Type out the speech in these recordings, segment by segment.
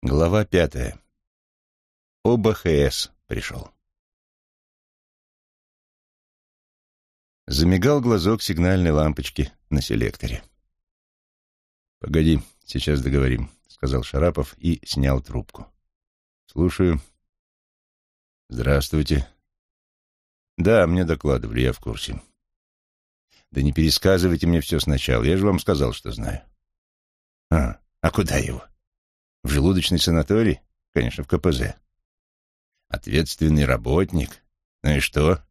Глава пятая. ОБХС пришел. Замигал глазок сигнальной лампочки на селекторе. «Погоди, сейчас договорим», — сказал Шарапов и снял трубку. «Слушаю». «Здравствуйте». «Да, мне докладывали, я в курсе». «Да не пересказывайте мне все сначала, я же вам сказал, что знаю». «А, а куда его?» «В желудочный санаторий?» «Конечно, в КПЗ». «Ответственный работник? Ну и что?»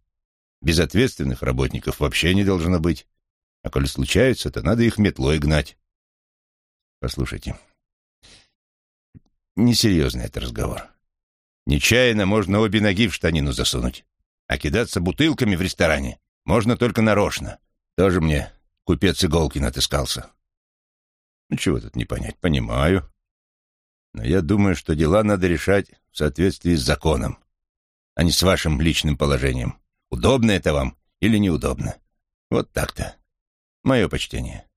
«Безответственных работников вообще не должно быть. А коли случается, то надо их метлой гнать». «Послушайте, несерьезный это разговор. Нечаянно можно обе ноги в штанину засунуть, а кидаться бутылками в ресторане можно только нарочно. Тоже мне купец Иголкин отыскался». Ну, чего тут не понять? Понимаю. Но я думаю, что дела надо решать в соответствии с законом, а не с вашим личным положением. Удобно это вам или неудобно? Вот так-то. Мое почтение.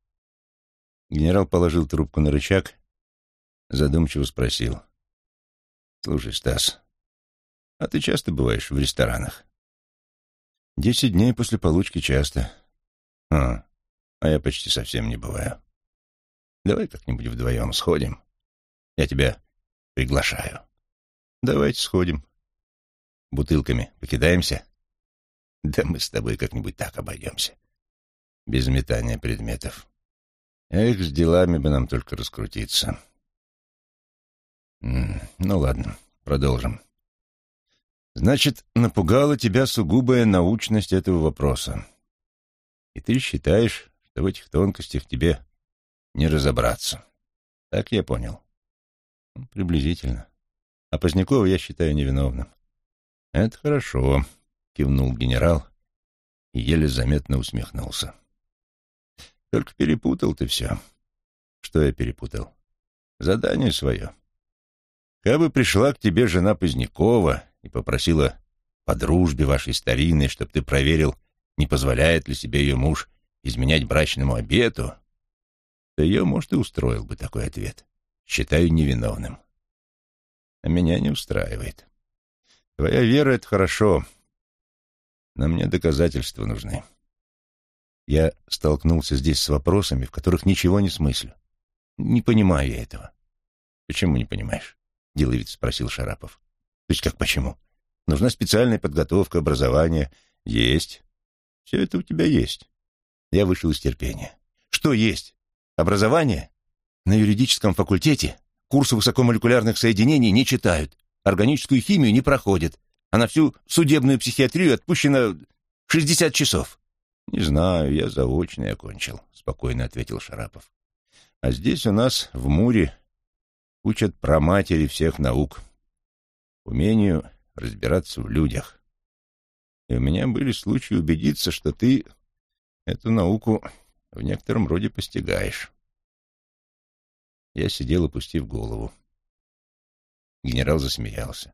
Генерал положил трубку на рычаг, задумчиво спросил. «Слушай, Стас, а ты часто бываешь в ресторанах?» «Десять дней после получки часто. А, а я почти совсем не бываю. Давай как-нибудь вдвоем сходим. Я тебя приглашаю. Давайте сходим. Бутылками покидаемся? Да мы с тобой как-нибудь так обойдемся. Без метания предметов. Эх, с делами бы нам только раскрутиться. Ну ладно, продолжим. Значит, напугала тебя сугубая научность этого вопроса. И ты считаешь, что в этих тонкостях тебе не разобраться. Так я понял. Ну, приблизительно. А Позднякова я считаю невиновным. Это хорошо, кивнул генерал и еле заметно усмехнулся. Только перепутал ты все. Что я перепутал? Задание свое. Кабы пришла к тебе жена Позднякова и попросила по дружбе вашей старинной, чтоб ты проверил, не позволяет ли себе ее муж изменять брачному обету, то ее, может, и устроил бы такой ответ. Считаю невиновным. А меня не устраивает. Твоя вера — это хорошо, но мне доказательства нужны. Я столкнулся здесь с вопросами, в которых ничего не смыслю. Не понимаю я этого. Почему не понимаешь? Деловит спросил Шарапов. То есть как почему? Нужна специальная подготовка, образование. Есть. Все это у тебя есть. Я вышел из терпения. Что есть? Образование? На юридическом факультете курсы высокомолекулярных соединений не читают, органическую химию не проходят, а на всю судебную психиатрию отпущено 60 часов. «Не знаю, я заочный окончил», — спокойно ответил Шарапов. «А здесь у нас, в Муре, учат про матери всех наук, умению разбираться в людях. И у меня были случаи убедиться, что ты эту науку в некотором роде постигаешь. Я сидел, опустив голову. Генерал засмеялся.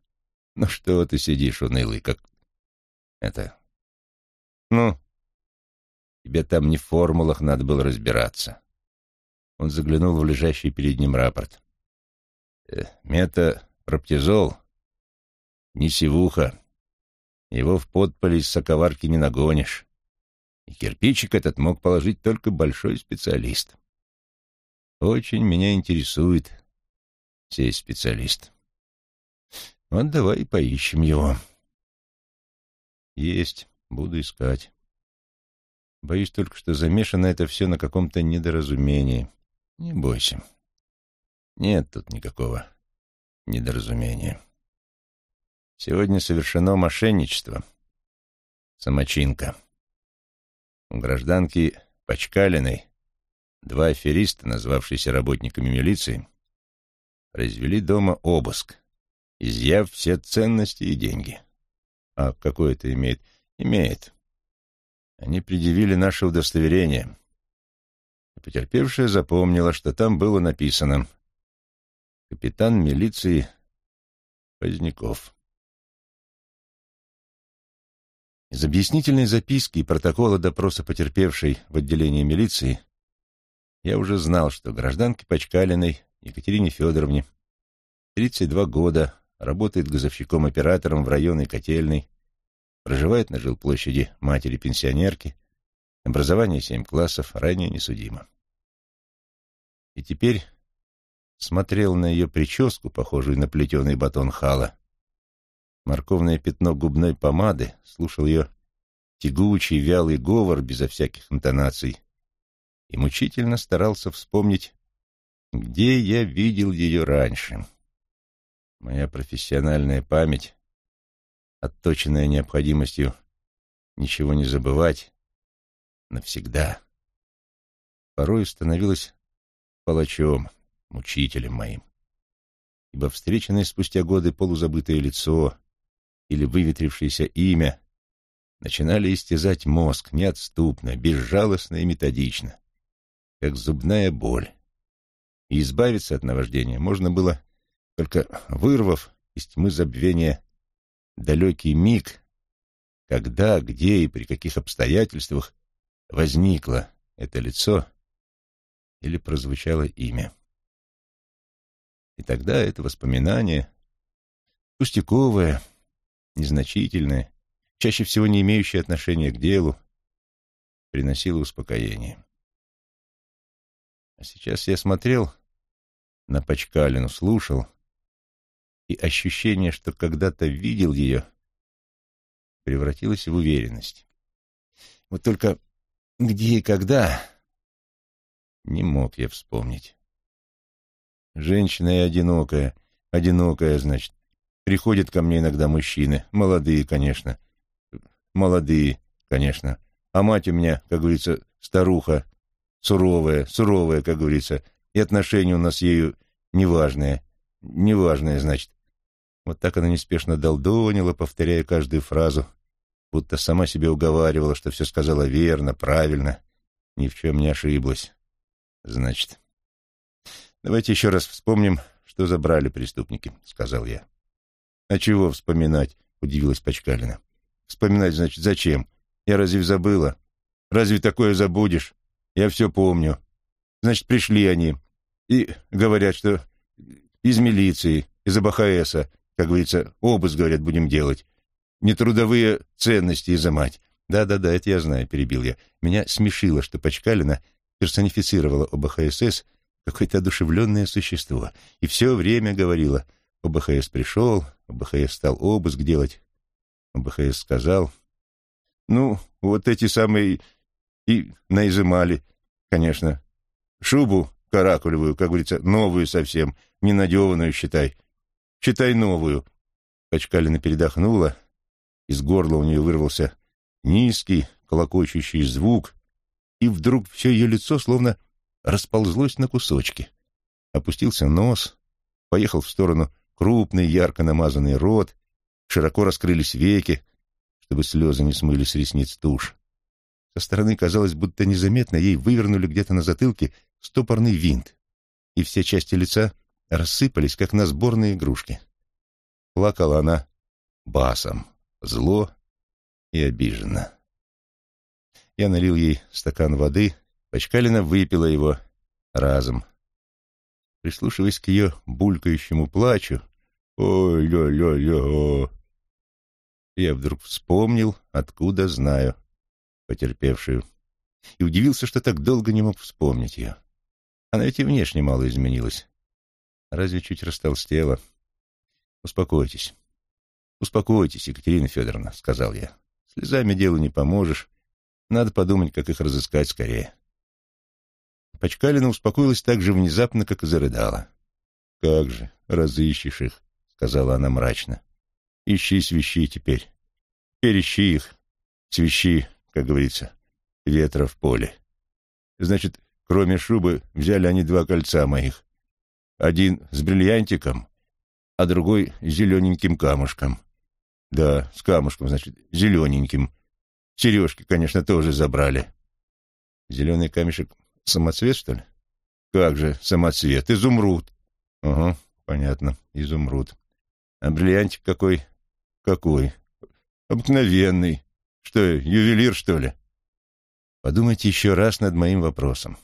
«Ну что ты сидишь, унылый, как... это... Ну, тебе там не в формулах надо было разбираться». Он заглянул в лежащий перед ним рапорт. «Э, «Мета-проптизол, не сивуха. Его в подполе из соковарки не нагонишь. И кирпичик этот мог положить только большой специалист. Очень меня интересует сей специалист. Вот давай поищем его. Есть, буду искать. Боюсь только, что замешано это все на каком-то недоразумении. Не бойся. Нет тут никакого недоразумения. Сегодня совершено мошенничество. Самочинка. У гражданки Почкалиной два афериста, назвавшиеся работниками милиции, произвели дома обыск, изъяв все ценности и деньги. А какое это имеет? Имеет. Они предъявили наше удостоверение. И потерпевшая запомнила, что там было написано «Капитан милиции Поздняков». Из объяснительной записки и протокола допроса потерпевшей в отделении милиции я уже знал, что гражданке Почкалиной Екатерине Федоровне 32 года, работает газовщиком-оператором в районной котельной, проживает на жилплощади матери-пенсионерки, образование 7 классов, ранее несудимо. И теперь смотрел на ее прическу, похожую на плетеный батон хала, морковное пятно губной помады, слушал ее тягучий, вялый говор безо всяких интонаций и мучительно старался вспомнить, где я видел ее раньше. Моя профессиональная память, отточенная необходимостью ничего не забывать, навсегда, порой становилась палачом, мучителем моим. Ибо встреченное спустя годы полузабытое лицо или выветрившееся имя начинали истязать мозг неотступно, безжалостно и методично, как зубная боль. И избавиться от наваждения можно было, только вырвав из тьмы забвения далекий миг, когда, где и при каких обстоятельствах возникло это лицо или прозвучало имя. И тогда это воспоминание, пустяковое, незначительное, чаще всего не имеющее отношения к делу, приносило успокоение. А сейчас я смотрел на Пачкалину, слушал, и ощущение, что когда-то видел ее, превратилось в уверенность. Вот только где и когда не мог я вспомнить. Женщина и одинокая, одинокая, значит. Приходят ко мне иногда мужчины, молодые, конечно. Молодые, конечно. А мать у меня, как говорится, старуха, суровая, суровая, как говорится, и отношения у нас ею неважные. Неважные, значит. Вот так она неспешно долдонила, повторяя каждую фразу, будто сама себе уговаривала, что все сказала верно, правильно, ни в чем не ошиблась. Значит, давайте еще раз вспомним, что забрали преступники, — сказал я. А чего вспоминать? — удивилась Пачкалина. Вспоминать, значит, зачем? Я разве забыла? Разве такое забудешь? Я все помню. Значит, пришли они и говорят, что из милиции, из АБХСа, как говорится, обыск, говорят, будем делать. Нетрудовые ценности изымать. Да-да-да, это я знаю, перебил я. Меня смешило, что Пачкалина персонифицировала ОБХСС какое-то одушевленное существо и все время говорила «ОБХС пришел, ОБХС стал обыск делать». ОБХС сказал «Ну, вот эти самые и наизымали, конечно. Шубу каракулевую, как говорится, новую совсем, ненадеванную, считай. Считай новую». Пачкалина передохнула, из горла у нее вырвался низкий, колокочущий звук, и вдруг все ее лицо словно расползлось на кусочки. Опустился нос, поехал в сторону крупный, ярко намазанный рот, широко раскрылись веки, чтобы слезы не смыли с ресниц тушь. Со стороны казалось, будто незаметно ей вывернули где-то на затылке стопорный винт, и все части лица рассыпались, как на сборные игрушки. Плакала она басом, зло и обиженно. Я налил ей стакан воды, Пачкалина выпила его разом. Прислушиваясь к ее булькающему плачу, «Ой-ля-ля-ля!» Я вдруг вспомнил, откуда знаю потерпевшую, и удивился, что так долго не мог вспомнить ее. Она ведь и внешне мало изменилась. Разве чуть растолстела? Успокойтесь. Успокойтесь, Екатерина Федоровна, — сказал я. Слезами делу не поможешь. Надо подумать, как их разыскать скорее. Пачкалина успокоилась так же внезапно, как и зарыдала. «Как же, разыщешь их», — сказала она мрачно. «Ищи свищи теперь. Ищи их. Свищи, как говорится, ветра в поле. Значит, кроме шубы, взяли они два кольца моих. Один с бриллиантиком, а другой с зелененьким камушком. Да, с камушком, значит, зелененьким. Сережки, конечно, тоже забрали. Зеленый камешек — самоцвет, что ли? Как же самоцвет? Изумруд. Ага, понятно, изумруд. А бриллиантик какой? Какой? Обыкновенный. Что, ювелир, что ли? Подумайте еще раз над моим вопросом.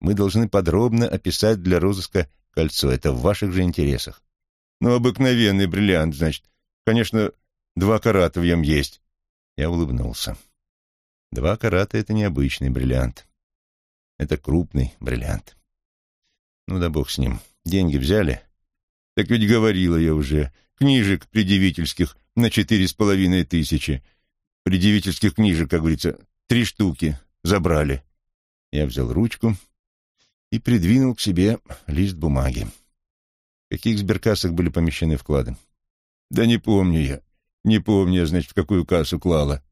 Мы должны подробно описать для розыска кольцо. Это в ваших же интересах. Ну, обыкновенный бриллиант, значит. Конечно, два карата в нем есть. Я улыбнулся. Два карата — это необычный бриллиант. Это крупный бриллиант. Ну да бог с ним. Деньги взяли? Так ведь говорила я уже. Книжек предъявительских на четыре с половиной тысячи. Предъявительских книжек, как говорится, три штуки забрали. Я взял ручку и придвинул к себе лист бумаги. В каких сберкассах были помещены вклады? Да не помню я. Не помню, значит, в какую кассу клала.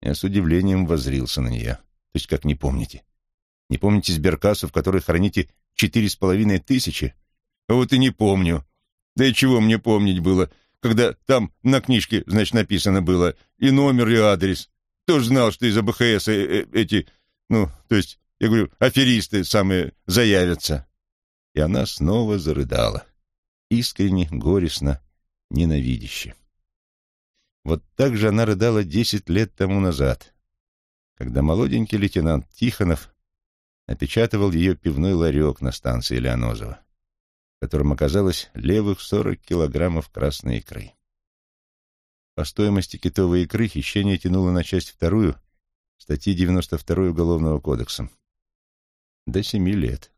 Я с удивлением воззрился на нее. То есть, как не помните? Не помните сберкассу, в которой храните четыре с половиной тысячи? А вот и не помню. Да и чего мне помнить было, когда там на книжке, значит, написано было и номер, и адрес. Кто ж знал, что из АБХС э, э, эти, ну, то есть, я говорю, аферисты самые заявятся. И она снова зарыдала. Искренне, горестно, ненавидяще. Вот так же она рыдала десять лет тому назад, когда молоденький лейтенант Тихонов опечатывал ее пивной ларек на станции Леонозова, в котором оказалось левых сорок килограммов красной икры. По стоимости китовой икры хищение тянуло на часть вторую статьи 92 Уголовного кодекса. До семи лет.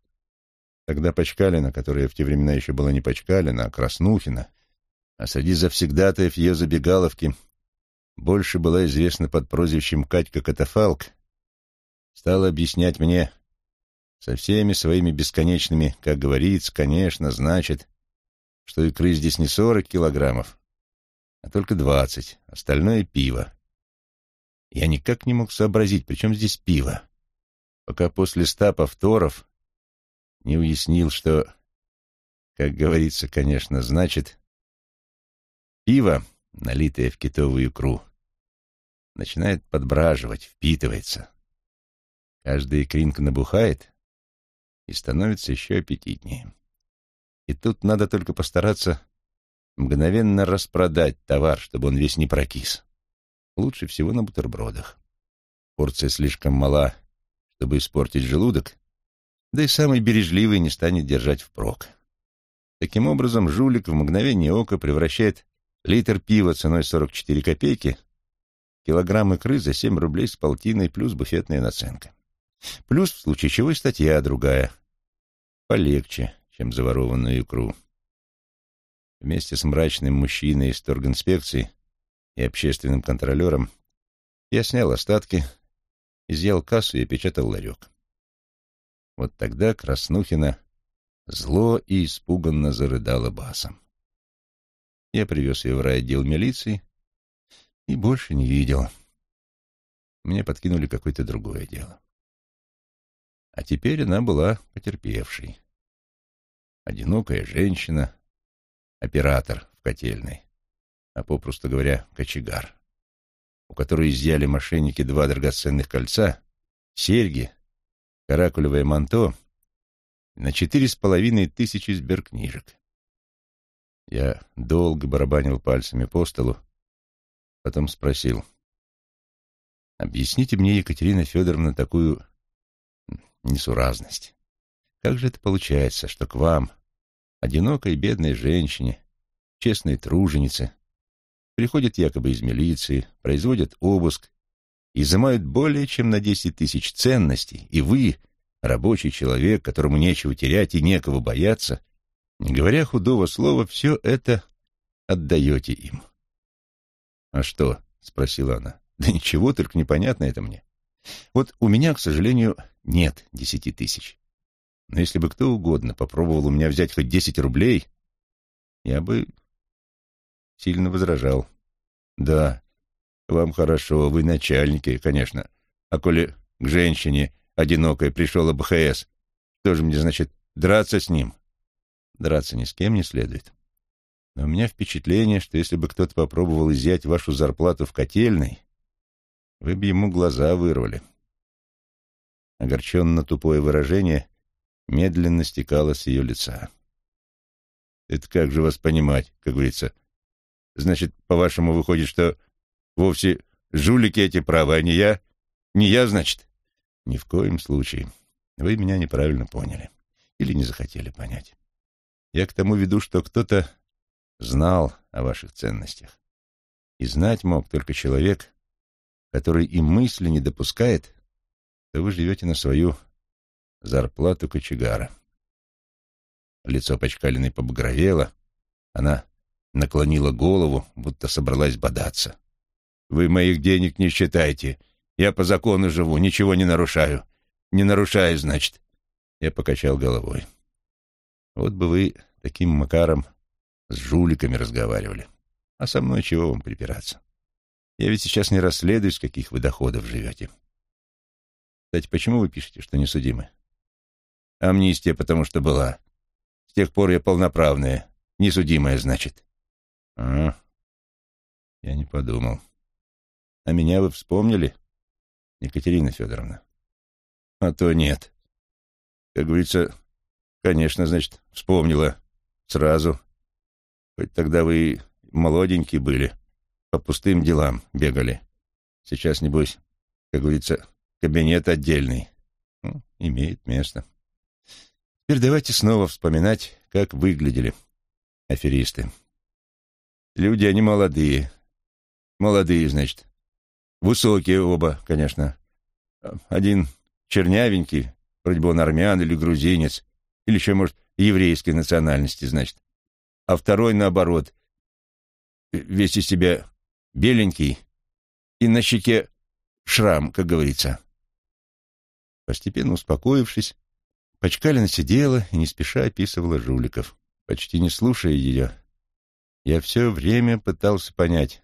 Тогда Пачкалина, которая в те времена еще была не Пачкалина, а Краснухина, а среди завсегдатаев ее забегаловки больше была известна под прозвищем Катька Катафалк, стала объяснять мне со всеми своими бесконечными, как говорится, конечно, значит, что икры здесь не сорок килограммов, а только двадцать, остальное пиво. Я никак не мог сообразить, при здесь пиво, пока после ста повторов не уяснил, что, как говорится, конечно, значит, пиво, налитое в китовую икру, начинает подбраживать, впитывается. Каждая икринка набухает и становится еще аппетитнее. И тут надо только постараться мгновенно распродать товар, чтобы он весь не прокис. Лучше всего на бутербродах. Порция слишком мала, чтобы испортить желудок, да и самый бережливый не станет держать впрок. Таким образом, жулик в мгновение ока превращает литр пива ценой 44 копейки, килограмм икры за 7 рублей с полтиной плюс буфетная наценка. Плюс, в случае чего, и статья другая, полегче, чем заворованную икру вместе с мрачным мужчиной из торгинспекции и общественным контролером, я снял остатки, изъял кассу и опечатал ларек. Вот тогда Краснухина зло и испуганно зарыдала басом. Я привез ее в райотдел милиции и больше не видел. Мне подкинули какое-то другое дело. А теперь она была потерпевшей. Одинокая женщина, оператор в котельной, а попросту говоря, кочегар, у которой изъяли мошенники два драгоценных кольца, серьги, каракулевое манто на четыре с половиной тысячи сберкнижек. Я долго барабанил пальцами по столу, потом спросил, «Объясните мне, Екатерина Федоровна, такую несуразность. Как же это получается, что к вам, одинокой бедной женщине, честной труженице, приходят якобы из милиции, производят обыск, изымают более чем на десять тысяч ценностей, и вы, рабочий человек, которому нечего терять и некого бояться, не говоря худого слова, все это отдаете им. «А что?» — спросила она. «Да ничего, только непонятно это мне. Вот у меня, к сожалению, нет десяти тысяч. Но если бы кто угодно попробовал у меня взять хоть десять рублей, я бы сильно возражал. Да, вам хорошо, вы начальники, конечно. А коли к женщине одинокой пришел АБХС, что же мне, значит, драться с ним? Драться ни с кем не следует. Но у меня впечатление, что если бы кто-то попробовал изъять вашу зарплату в котельной, вы бы ему глаза вырвали. Огорченно тупое выражение медленно стекало с ее лица. «Это как же вас понимать, как говорится? Значит, по-вашему, выходит, что вовсе жулики эти правы, а не я? Не я, значит?» «Ни в коем случае. Вы меня неправильно поняли. Или не захотели понять. Я к тому веду, что кто-то знал о ваших ценностях. И знать мог только человек, который и мысли не допускает, что вы живете на свою зарплату кочегара. Лицо Почкалиной побагровело, она наклонила голову, будто собралась бодаться. «Вы моих денег не считайте. Я по закону живу, ничего не нарушаю. Не нарушаю, значит». Я покачал головой. «Вот бы вы таким макаром с жуликами разговаривали. А со мной чего вам припираться? Я ведь сейчас не расследую, с каких вы доходов живете. Кстати, почему вы пишете, что не судимы? Амнистия, потому что была. С тех пор я полноправная, несудимая, значит. А, я не подумал. А меня вы вспомнили, Екатерина Федоровна? А то нет. Как говорится, конечно, значит, вспомнила сразу. Хоть тогда вы молоденькие были, по пустым делам бегали. Сейчас, небось, как говорится, кабинет отдельный. Ну, имеет место. Теперь давайте снова вспоминать, как выглядели аферисты. Люди, они молодые. Молодые, значит. Высокие оба, конечно. Один чернявенький, вроде бы он армян или грузинец, или еще, может, еврейской национальности, значит. А второй, наоборот, весь из себя беленький и на щеке шрам, как говорится. Постепенно успокоившись, Почкалина сидела и не спеша описывала жуликов. Почти не слушая ее, я все время пытался понять,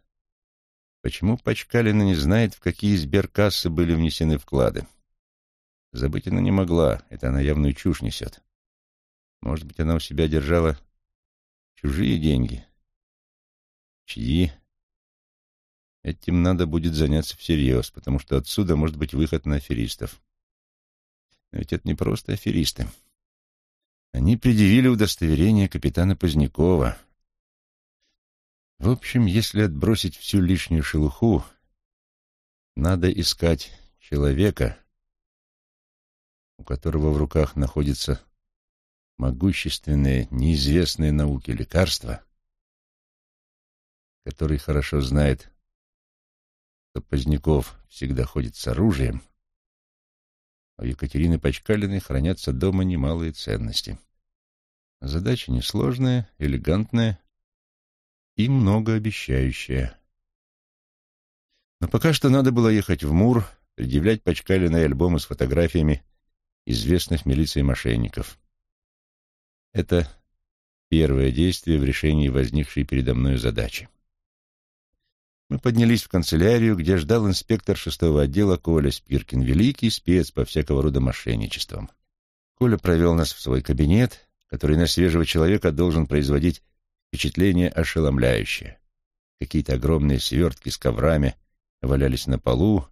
почему Почкалина не знает, в какие сберкассы были внесены вклады. Забыть она не могла, это она явную чушь несет. Может быть, она у себя держала чужие деньги. Чьи? Этим надо будет заняться всерьез, потому что отсюда может быть выход на аферистов. Но ведь это не просто аферисты. Они предъявили удостоверение капитана Позднякова. В общем, если отбросить всю лишнюю шелуху, надо искать человека, у которого в руках находится могущественное, неизвестное науке лекарство, который хорошо знает, что Поздняков всегда ходит с оружием, а у Екатерины Почкалиной хранятся дома немалые ценности. Задача несложная, элегантная и многообещающая. Но пока что надо было ехать в Мур, предъявлять Почкалиной альбомы с фотографиями известных милиции мошенников. Это первое действие в решении возникшей передо мной задачи. Мы поднялись в канцелярию, где ждал инспектор шестого отдела Коля Спиркин, великий спец по всякого рода мошенничествам. Коля провел нас в свой кабинет, который на свежего человека должен производить впечатление ошеломляющее. Какие-то огромные свертки с коврами валялись на полу,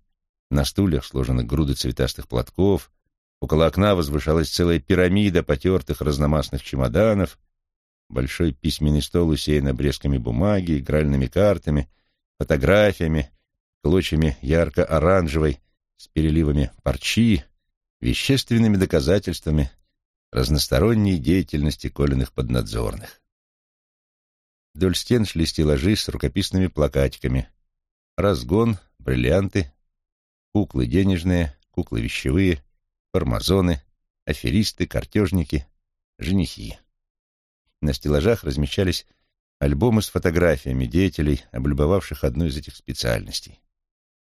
на стульях сложены груды цветастых платков, около окна возвышалась целая пирамида потертых разномастных чемоданов, большой письменный стол усеян обрезками бумаги, игральными картами — фотографиями, клочьями ярко-оранжевой с переливами парчи, вещественными доказательствами разносторонней деятельности Колиных поднадзорных. Вдоль стен шли стеллажи с рукописными плакатиками. Разгон, бриллианты, куклы денежные, куклы вещевые, формазоны, аферисты, картежники, женихи. На стеллажах размещались альбомы с фотографиями деятелей, облюбовавших одну из этих специальностей.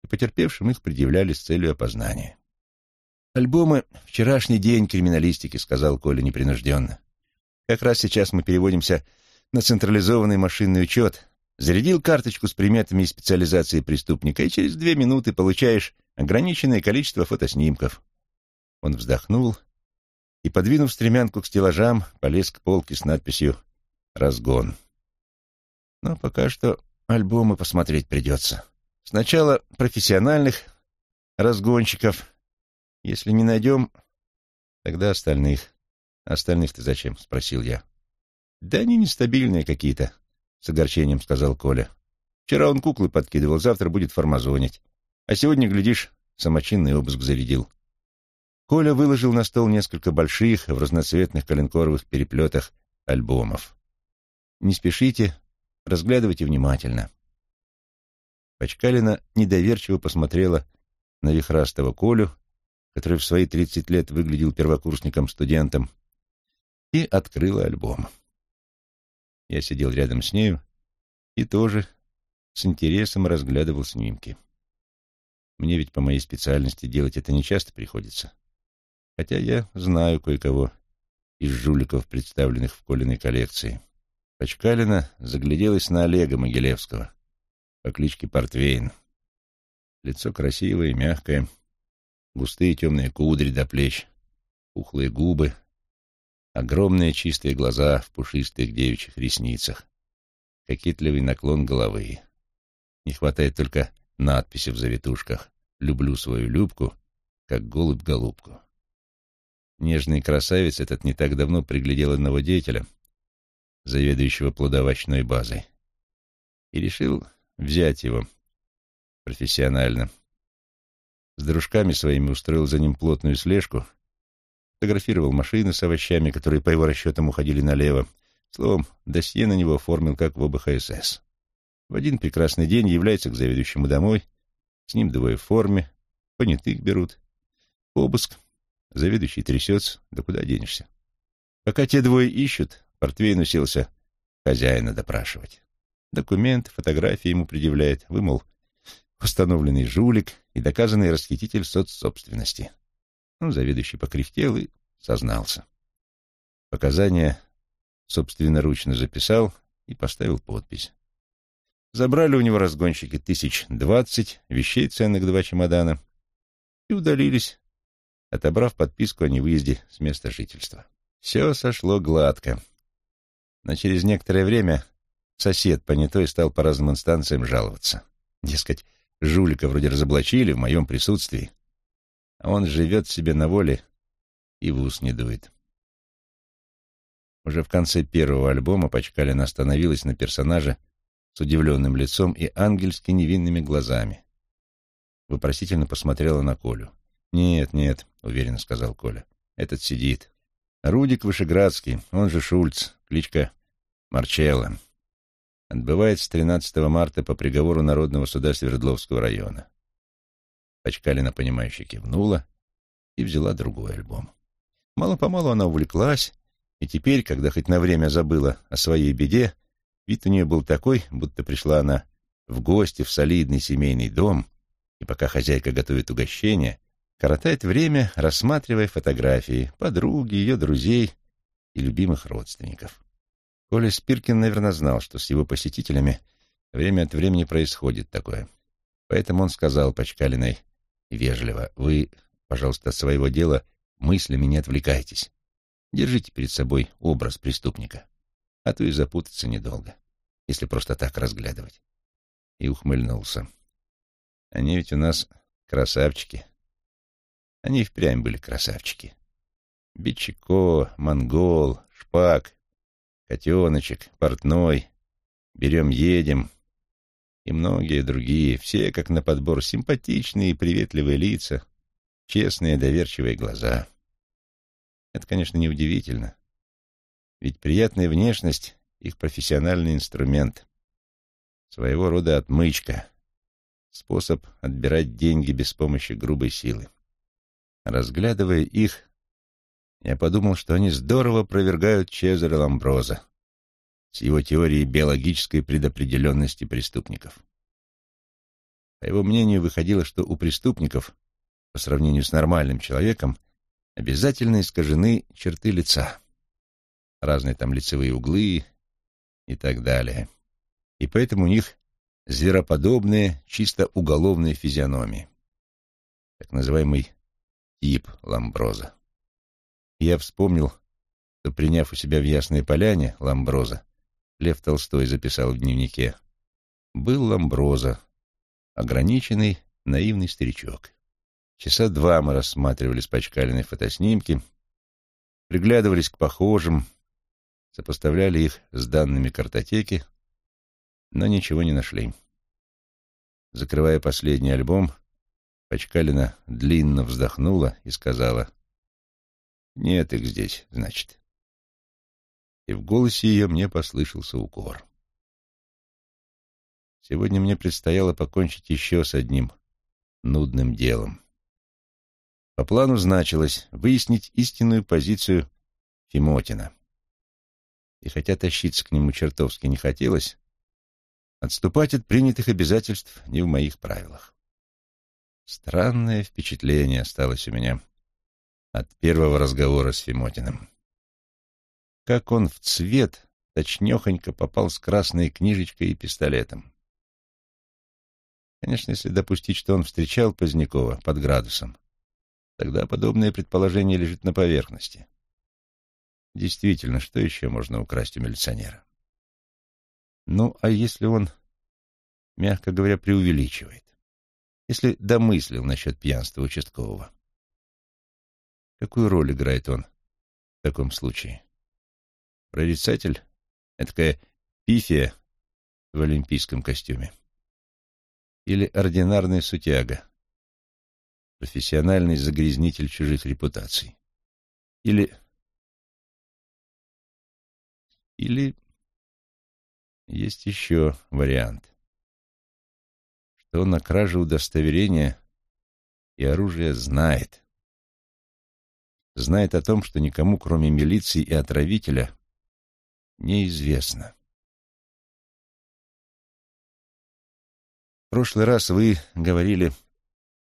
И потерпевшим их предъявляли с целью опознания. «Альбомы — вчерашний день криминалистики», — сказал Коля непринужденно. «Как раз сейчас мы переводимся на централизованный машинный учет. Зарядил карточку с приметами и специализацией преступника, и через две минуты получаешь ограниченное количество фотоснимков». Он вздохнул и, подвинув стремянку к стеллажам, полез к полке с надписью «Разгон». Но пока что альбомы посмотреть придется. Сначала профессиональных разгонщиков. Если не найдем, тогда остальных. Остальных-то зачем? — спросил я. Да они нестабильные какие-то, — с огорчением сказал Коля. Вчера он куклы подкидывал, завтра будет формазонить. А сегодня, глядишь, самочинный обыск зарядил. Коля выложил на стол несколько больших, в разноцветных коленкоровых переплетах альбомов. Не спешите, разглядывайте внимательно. Пачкалина недоверчиво посмотрела на вихрастого Колю, который в свои тридцать лет выглядел первокурсником-студентом, и открыла альбом. Я сидел рядом с нею и тоже с интересом разглядывал снимки. Мне ведь по моей специальности делать это нечасто приходится. Хотя я знаю кое-кого из жуликов, представленных в Колиной коллекции. Пачкалина загляделась на Олега Могилевского по кличке Портвейн. Лицо красивое, мягкое, густые темные кудри до плеч, пухлые губы, огромные чистые глаза в пушистых девичьих ресницах, кокетливый наклон головы. Не хватает только надписи в завитушках «Люблю свою Любку, как голубь голубку». Нежный красавец этот не так давно приглядел одного деятеля, заведующего плодовочной базой, и решил взять его профессионально. С дружками своими устроил за ним плотную слежку, фотографировал машины с овощами, которые, по его расчетам, уходили налево. Словом, досье на него оформил, как в ОБХСС. В один прекрасный день является к заведующему домой, с ним двое в форме, понятых берут. Обыск, Заведующий трясется, да куда денешься. Пока те двое ищут, Портвейн уселся хозяина допрашивать. Документ, фотографии ему предъявляет. Вы, мол, установленный жулик и доказанный расхититель соцсобственности. Ну, заведующий покряхтел и сознался. Показания собственноручно записал и поставил подпись. Забрали у него разгонщики тысяч двадцать, вещей ценных два чемодана, и удалились, отобрав подписку о невыезде с места жительства. Все сошло гладко. Но через некоторое время сосед понятой стал по разным инстанциям жаловаться. Дескать, жулика вроде разоблачили в моем присутствии, а он живет себе на воле и в ус не дует. Уже в конце первого альбома Пачкалина остановилась на персонаже с удивленным лицом и ангельски невинными глазами. Вопросительно посмотрела на Колю. «Нет, нет», — уверенно сказал Коля. «Этот сидит. Рудик Вышеградский, он же Шульц, кличка Марчелло. Отбывает с 13 марта по приговору Народного суда Свердловского района». Пачкалина, понимающе кивнула и взяла другой альбом. Мало-помалу она увлеклась, и теперь, когда хоть на время забыла о своей беде, вид у нее был такой, будто пришла она в гости в солидный семейный дом, и пока хозяйка готовит угощение, коротает время, рассматривая фотографии подруги, ее друзей и любимых родственников. Коля Спиркин, наверное, знал, что с его посетителями время от времени происходит такое. Поэтому он сказал Пачкалиной вежливо, «Вы, пожалуйста, от своего дела мыслями не отвлекайтесь. Держите перед собой образ преступника, а то и запутаться недолго, если просто так разглядывать». И ухмыльнулся. «Они ведь у нас красавчики». Они впрямь были красавчики. Бичико, Монгол, Шпак, Котеночек, Портной, Берем-едем и многие другие, все как на подбор симпатичные и приветливые лица, честные доверчивые глаза. Это, конечно, неудивительно, ведь приятная внешность — их профессиональный инструмент, своего рода отмычка, способ отбирать деньги без помощи грубой силы. Разглядывая их, я подумал, что они здорово опровергают Чезаре Ламброза с его теорией биологической предопределенности преступников. По его мнению, выходило, что у преступников, по сравнению с нормальным человеком, обязательно искажены черты лица, разные там лицевые углы и так далее. И поэтому у них звероподобные, чисто уголовные физиономии, так называемый тип Ламброза. Я вспомнил, что, приняв у себя в Ясной Поляне Ламброза, Лев Толстой записал в дневнике, был Ламброза, ограниченный, наивный старичок. Часа два мы рассматривали спачкаленные фотоснимки, приглядывались к похожим, сопоставляли их с данными картотеки, но ничего не нашли. Закрывая последний альбом, Пачкалина длинно вздохнула и сказала, «Нет их здесь, значит». и в голосе ее мне послышался укор. Сегодня мне предстояло покончить еще с одним нудным делом. По плану значилось выяснить истинную позицию Фимотина. И хотя тащиться к нему чертовски не хотелось, отступать от принятых обязательств не в моих правилах. Странное впечатление осталось у меня от первого разговора с Фимотиным. Как он в цвет точнёхонько попал с красной книжечкой и пистолетом. Конечно, если допустить, что он встречал Позднякова под градусом, тогда подобное предположение лежит на поверхности. Действительно, что еще можно украсть у милиционера? Ну, а если он, мягко говоря, преувеличивает? Если домыслил насчет пьянства участкового? Какую роль играет он в таком случае? Прорицатель? Этакая пифия в олимпийском костюме? или ординарный сутяга, профессиональный загрязнитель чужих репутаций, или... Или есть еще вариант, что он на краже удостоверения и оружия знает. Знает о том, что никому, кроме милиции и отравителя, неизвестно. В прошлый раз вы говорили,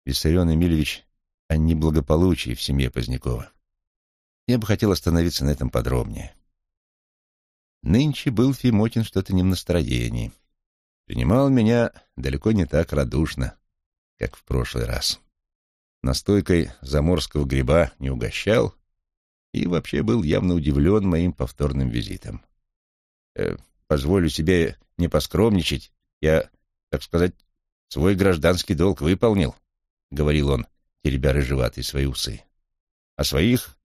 Виссарион Эмильевич, о неблагополучии в семье Позднякова. Я бы хотел остановиться на этом подробнее. Нынче был Фимотин что-то не в настроении. Принимал меня далеко не так радушно, как в прошлый раз. Настойкой заморского гриба не угощал и вообще был явно удивлен моим повторным визитом. Э, позволю себе не поскромничать, я, так сказать, Свой гражданский долг выполнил, — говорил он, теребя рыжеватые свои усы. О своих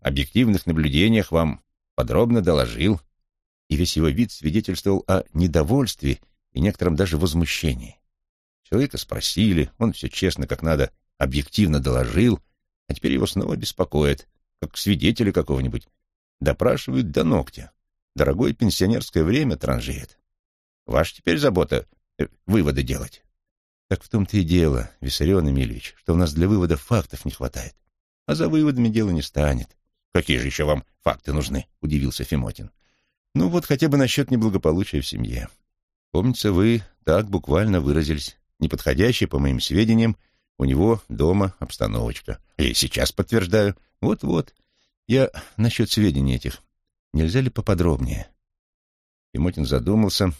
объективных наблюдениях вам подробно доложил, и весь его вид свидетельствовал о недовольстве и некотором даже возмущении. Человека спросили, он все честно, как надо, объективно доложил, а теперь его снова беспокоят, как свидетеля какого-нибудь. Допрашивают до ногтя. Дорогое пенсионерское время транжиет. Ваша теперь забота Э, выводы делать. Так в том-то и дело, Виссарион Эмильевич, что у нас для выводов фактов не хватает. А за выводами дело не станет. Какие же еще вам факты нужны? Удивился Фимотин. Ну вот хотя бы насчет неблагополучия в семье. Помнится, вы так буквально выразились. Неподходящая, по моим сведениям, у него дома обстановочка. Я сейчас подтверждаю. Вот-вот. Я насчет сведений этих. Нельзя ли поподробнее? Фимотин задумался,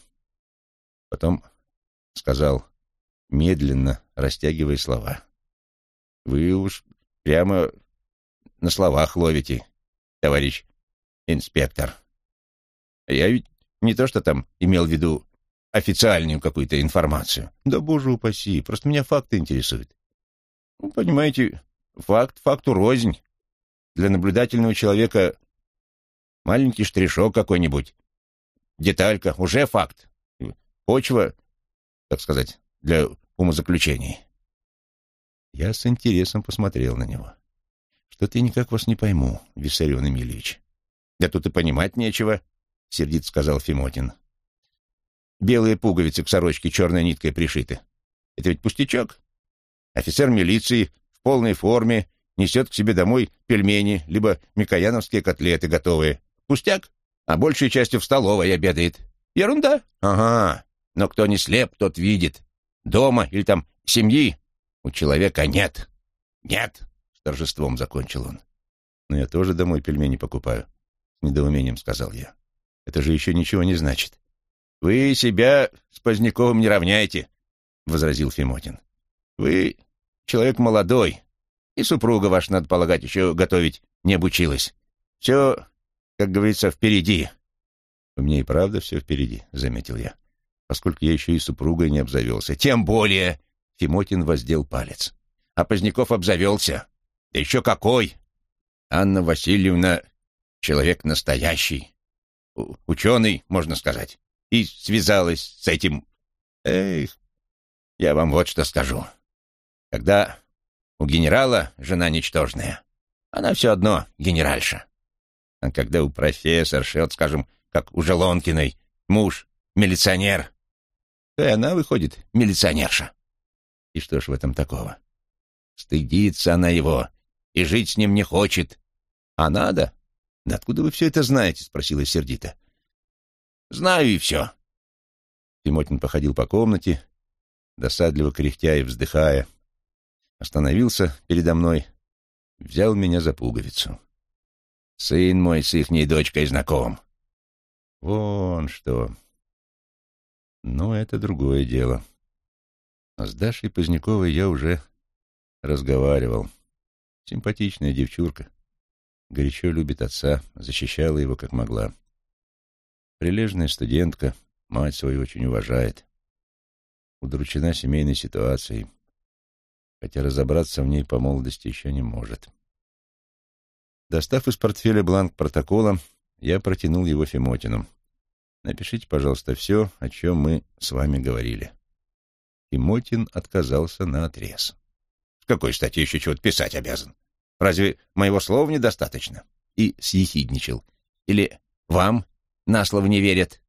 потом — сказал, медленно растягивая слова. «Вы уж прямо на словах ловите, товарищ инспектор. Я ведь не то что там имел в виду официальную какую-то информацию. Да, боже упаси, просто меня факты интересуют. Ну, понимаете, факт факту рознь. Для наблюдательного человека маленький штришок какой-нибудь, деталька, уже факт. Почва так сказать, для умозаключений. Я с интересом посмотрел на него. Что-то я никак вас не пойму, Виссарион Эмильевич. Да тут и понимать нечего, — сердит сказал Фимотин. Белые пуговицы к сорочке черной ниткой пришиты. Это ведь пустячок. Офицер милиции в полной форме несет к себе домой пельмени, либо микояновские котлеты готовые. Пустяк, а большей частью в столовой обедает. Ерунда. Ага, но кто не слеп, тот видит. Дома или там семьи у человека нет. Нет, с торжеством закончил он. Но я тоже домой пельмени покупаю, с недоумением сказал я. Это же еще ничего не значит. Вы себя с Поздняковым не равняете, возразил Фимотин. Вы человек молодой, и супруга ваша, надо полагать, еще готовить не обучилась. Все, как говорится, впереди. У меня и правда все впереди, заметил я поскольку я еще и супругой не обзавелся. Тем более, Тимотин воздел палец. А Поздняков обзавелся. Да еще какой! Анна Васильевна — человек настоящий. Ученый, можно сказать. И связалась с этим... Эх, я вам вот что скажу. Когда у генерала жена ничтожная, она все одно генеральша. А когда у профессорши, вот, скажем, как у Желонкиной, муж милиционер, то и она выходит милиционерша. И что ж в этом такого? Стыдится она его и жить с ним не хочет. А надо? Да откуда вы все это знаете? — спросила сердито. Знаю и все. Тимотин походил по комнате, досадливо кряхтя и вздыхая. Остановился передо мной, взял меня за пуговицу. Сын мой с ихней дочкой знаком. Вон что. Но это другое дело. А с Дашей Поздняковой я уже разговаривал. Симпатичная девчурка. Горячо любит отца, защищала его как могла. Прилежная студентка, мать свою очень уважает. Удручена семейной ситуацией, хотя разобраться в ней по молодости еще не может. Достав из портфеля бланк протокола, я протянул его Фимотину. «Напишите, пожалуйста, все, о чем мы с вами говорили». Фимотин отказался на отрез. «С какой стати еще чего-то писать обязан? Разве моего слова недостаточно?» И съехидничал. «Или вам на слово не верят?»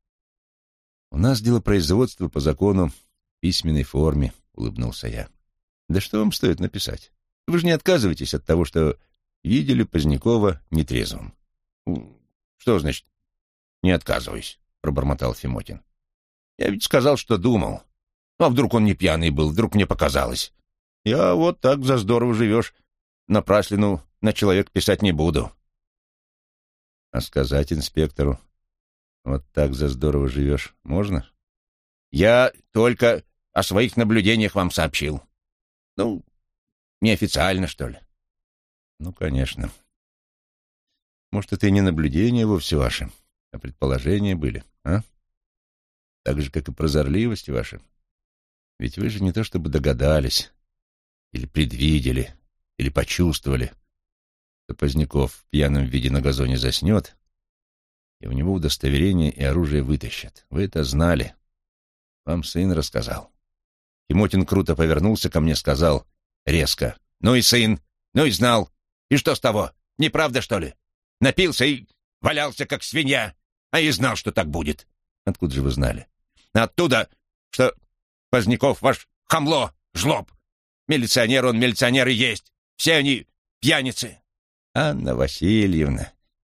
«У нас дело производства по закону в письменной форме», — улыбнулся я. «Да что вам стоит написать? Вы же не отказываетесь от того, что видели Позднякова нетрезвым. — Что значит «не отказываюсь», — пробормотал Фимотин. — Я ведь сказал, что думал. А вдруг он не пьяный был, вдруг мне показалось. Я вот так за здорово живешь. Напраслину на человек писать не буду. — А сказать инспектору, вот так за здорово живешь, можно? — Я только о своих наблюдениях вам сообщил. Ну, неофициально, что ли. Ну, конечно. Может, это и не наблюдения вовсе ваши, а предположения были, а? Так же, как и прозорливость ваша. Ведь вы же не то чтобы догадались, или предвидели, или почувствовали, что Поздняков в пьяном виде на газоне заснет, и у него удостоверение и оружие вытащат. Вы это знали. Вам сын рассказал. Тимотин круто повернулся ко мне, сказал резко. «Ну и сын! Ну и знал! И что с того? Неправда, что ли? Напился и валялся, как свинья, а и знал, что так будет. Откуда же вы знали? Оттуда, что Поздняков ваш хамло, жлоб. Милиционер он, милиционер и есть. Все они пьяницы. Анна Васильевна.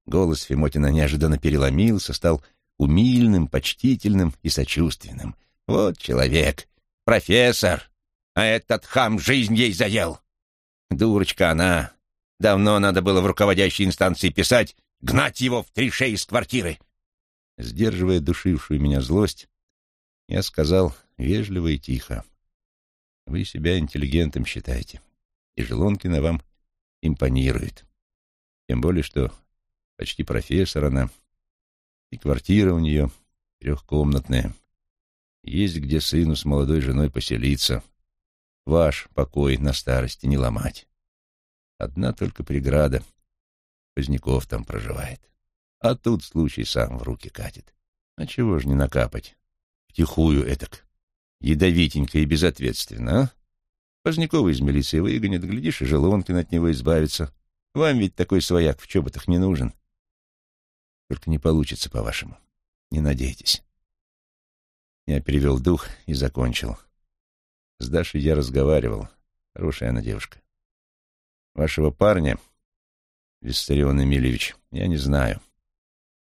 Голос Фимотина неожиданно переломился, стал умильным, почтительным и сочувственным. Вот человек, профессор, а этот хам жизнь ей заел. Дурочка она, Давно надо было в руководящей инстанции писать «гнать его в три шеи из квартиры». Сдерживая душившую меня злость, я сказал вежливо и тихо. «Вы себя интеллигентом считаете, и Желонкина вам импонирует. Тем более, что почти профессор она, и квартира у нее трехкомнатная. Есть где сыну с молодой женой поселиться. Ваш покой на старости не ломать. Одна только преграда. Поздняков там проживает. А тут случай сам в руки катит. А чего ж не накапать? Втихую этак. Ядовитенько и безответственно, а? Позднякова из милиции выгонят, глядишь, и Желонкин от него избавится. Вам ведь такой свояк в чоботах не нужен. Только не получится, по-вашему. Не надейтесь. Я перевел дух и закончил. С Дашей я разговаривал. Хорошая она девушка. Вашего парня, Виссарион Эмильевич, я не знаю,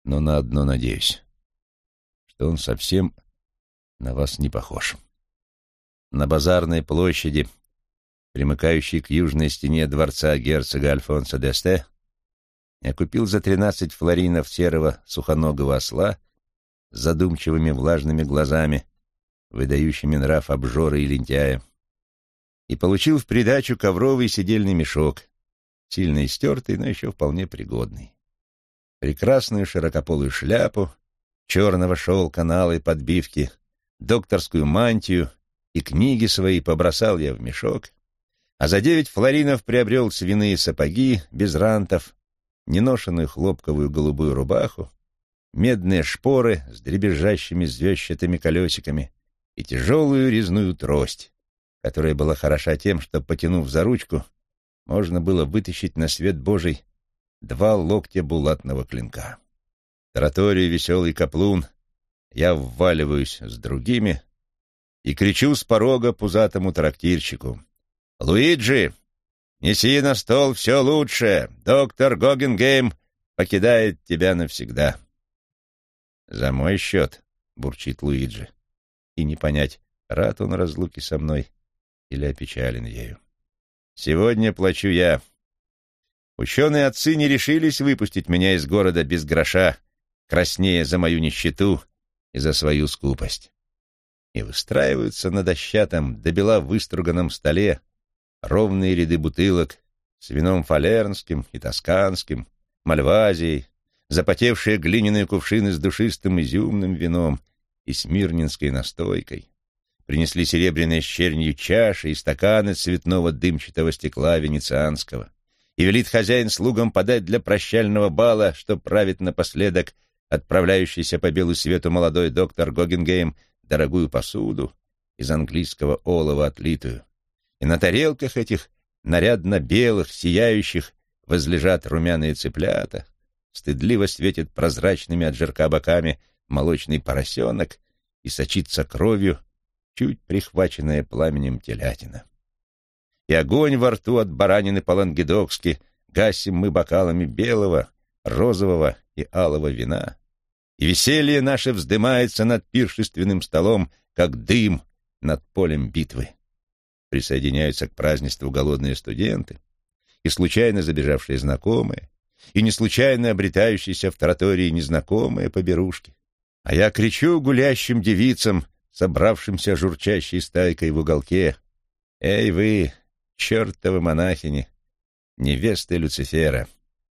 но на одно надеюсь, что он совсем на вас не похож. На базарной площади, примыкающей к южной стене дворца герцога Альфонса Десте, я купил за тринадцать флоринов серого сухоногого осла задумчивыми влажными глазами, выдающими нрав обжора и лентяя, и получил в придачу ковровый сидельный мешок, сильно истертый, но еще вполне пригодный. Прекрасную широкополую шляпу, черного шелка на алой подбивки, докторскую мантию и книги свои побросал я в мешок, а за девять флоринов приобрел свиные сапоги без рантов, неношенную хлопковую голубую рубаху, медные шпоры с дребезжащими звездчатыми колесиками и тяжелую резную трость, которая была хороша тем, что, потянув за ручку, можно было вытащить на свет Божий два локтя булатного клинка. Тараторию веселый каплун, я вваливаюсь с другими и кричу с порога пузатому трактирщику. «Луиджи, неси на стол все лучшее! Доктор Гогенгейм покидает тебя навсегда!» «За мой счет», — бурчит Луиджи, и не понять, рад он разлуке со мной или опечален ею. «Сегодня плачу я. Ученые отцы не решились выпустить меня из города без гроша, краснея за мою нищету и за свою скупость. И выстраиваются на дощатом, до бела выструганном столе ровные ряды бутылок с вином фалернским и тосканским, мальвазией, запотевшие глиняные кувшины с душистым изюмным вином и смирнинской настойкой. Принесли серебряные щернью чаши и стаканы цветного дымчатого стекла венецианского. И велит хозяин слугам подать для прощального бала, что правит напоследок отправляющийся по белу свету молодой доктор Гогенгейм, дорогую посуду из английского олова отлитую. И на тарелках этих нарядно белых, сияющих, возлежат румяные цыплята, стыдливо светит прозрачными от жирка боками молочный поросенок и сочится кровью чуть прихваченная пламенем телятина. И огонь во рту от баранины по-лангедокски гасим мы бокалами белого, розового и алого вина, и веселье наше вздымается над пиршественным столом, как дым над полем битвы. Присоединяются к празднеству голодные студенты и случайно забежавшие знакомые, и не случайно обретающиеся в тротории незнакомые поберушки. А я кричу гулящим девицам, собравшимся журчащей стайкой в уголке, «Эй вы, чертовы монахини, невесты Люцифера,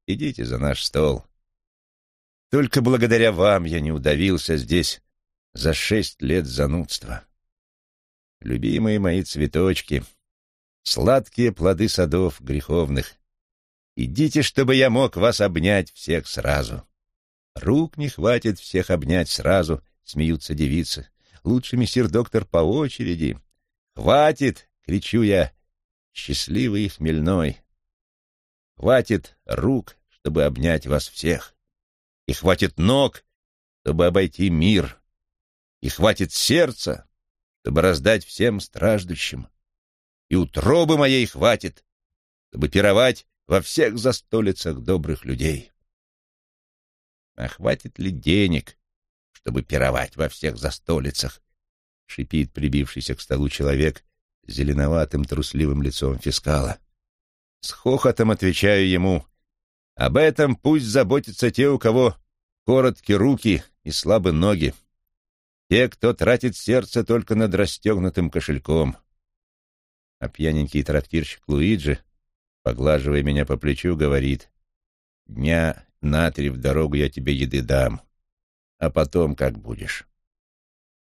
идите за наш стол!» Только благодаря вам я не удавился здесь за шесть лет занудства. Любимые мои цветочки, сладкие плоды садов греховных, идите, чтобы я мог вас обнять всех сразу. Рук не хватит всех обнять сразу, смеются девицы. Лучше мессир доктор по очереди. Хватит, кричу я, счастливый и хмельной. Хватит рук, чтобы обнять вас всех и хватит ног, чтобы обойти мир, и хватит сердца, чтобы раздать всем страждущим, и утробы моей хватит, чтобы пировать во всех застолицах добрых людей. А хватит ли денег, чтобы пировать во всех застолицах? Шипит прибившийся к столу человек с зеленоватым трусливым лицом фискала. С хохотом отвечаю ему, об этом пусть заботятся те, у кого короткие руки и слабые ноги. Те, кто тратит сердце только над расстегнутым кошельком. А пьяненький трактирщик Луиджи, поглаживая меня по плечу, говорит, «Дня на три в дорогу я тебе еды дам, а потом как будешь».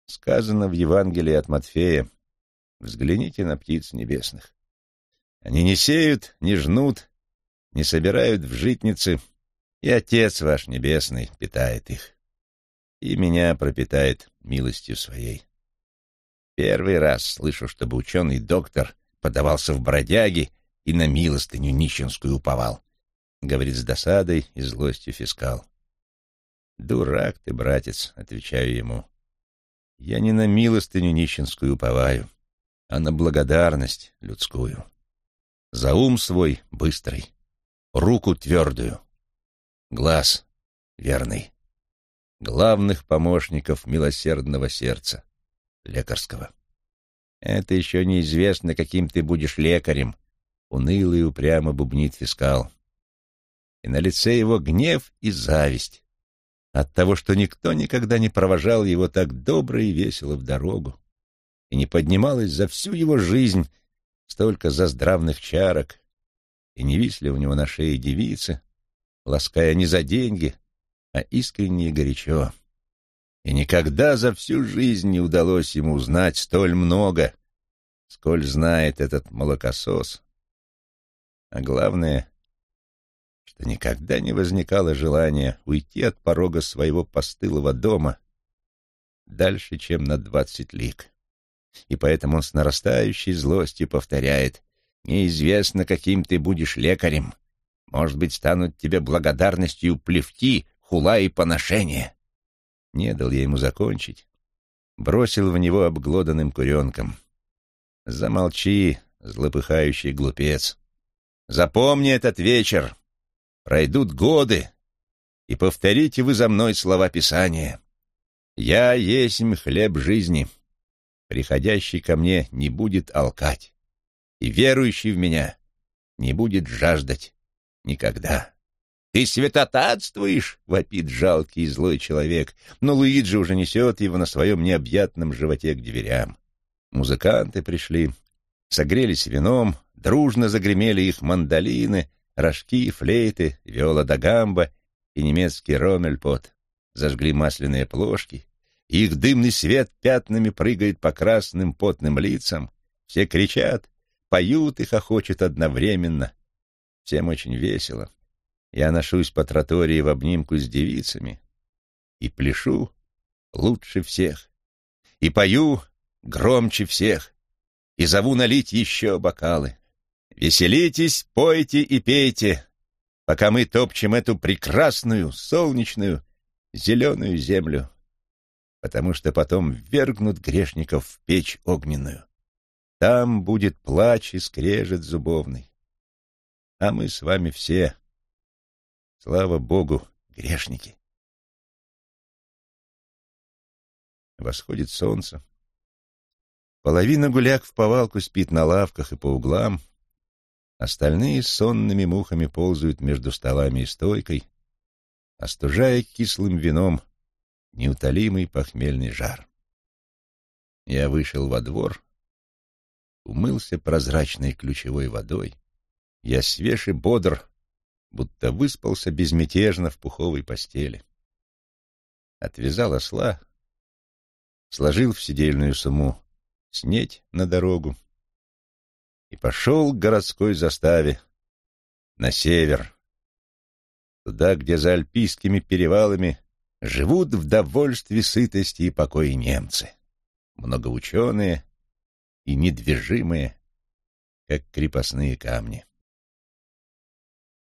Сказано в Евангелии от Матфея, «Взгляните на птиц небесных. Они не сеют, не жнут, не собирают в житницы, и Отец ваш Небесный питает их, и меня пропитает милостью своей. Первый раз слышу, чтобы ученый доктор подавался в бродяги и на милостыню нищенскую уповал, говорит с досадой и злостью фискал. «Дурак ты, братец», — отвечаю ему. «Я не на милостыню нищенскую уповаю, а на благодарность людскую. За ум свой быстрый, руку твердую, глаз верный, главных помощников милосердного сердца, лекарского. Это еще неизвестно, каким ты будешь лекарем, уныло и упрямо бубнит фискал. И на лице его гнев и зависть от того, что никто никогда не провожал его так добро и весело в дорогу, и не поднималось за всю его жизнь столько заздравных чарок, и не висли у него на шее девицы, лаская не за деньги, а искренне и горячо. И никогда за всю жизнь не удалось ему узнать столь много, сколь знает этот молокосос. А главное, что никогда не возникало желания уйти от порога своего постылого дома дальше, чем на двадцать лиг. И поэтому он с нарастающей злостью повторяет Неизвестно, каким ты будешь лекарем. Может быть, станут тебе благодарностью плевки, хула и поношения. Не дал я ему закончить. Бросил в него обглоданным куренком. Замолчи, злопыхающий глупец. Запомни этот вечер. Пройдут годы, и повторите вы за мной слова Писания. «Я есть хлеб жизни. Приходящий ко мне не будет алкать, и верующий в меня не будет жаждать никогда». «Ты святотатствуешь!» — вопит жалкий и злой человек, но Луиджи уже несет его на своем необъятном животе к дверям. Музыканты пришли, согрелись вином, дружно загремели их мандолины, рожки, флейты, виола да гамба и немецкий ромельпот. Зажгли масляные плошки, их дымный свет пятнами прыгает по красным потным лицам. Все кричат, поют и хохочут одновременно. Всем очень весело. Я ношусь по тротории в обнимку с девицами и пляшу лучше всех, и пою громче всех, и зову налить еще бокалы. Веселитесь, пойте и пейте, пока мы топчем эту прекрасную, солнечную, зеленую землю, потому что потом ввергнут грешников в печь огненную. Там будет плач и скрежет зубовный. А мы с вами все, слава Богу, грешники. Восходит солнце. Половина гуляк в повалку спит на лавках и по углам, остальные сонными мухами ползают между столами и стойкой, остужая кислым вином неутолимый похмельный жар. Я вышел во двор, умылся прозрачной ключевой водой. Я свеж и бодр, будто выспался безмятежно в пуховой постели. Отвязал осла, сложил в сидельную сумму снеть на дорогу и пошел к городской заставе на север, туда, где за альпийскими перевалами живут в довольстве, сытости и покое немцы, многоученые и недвижимые, как крепостные камни.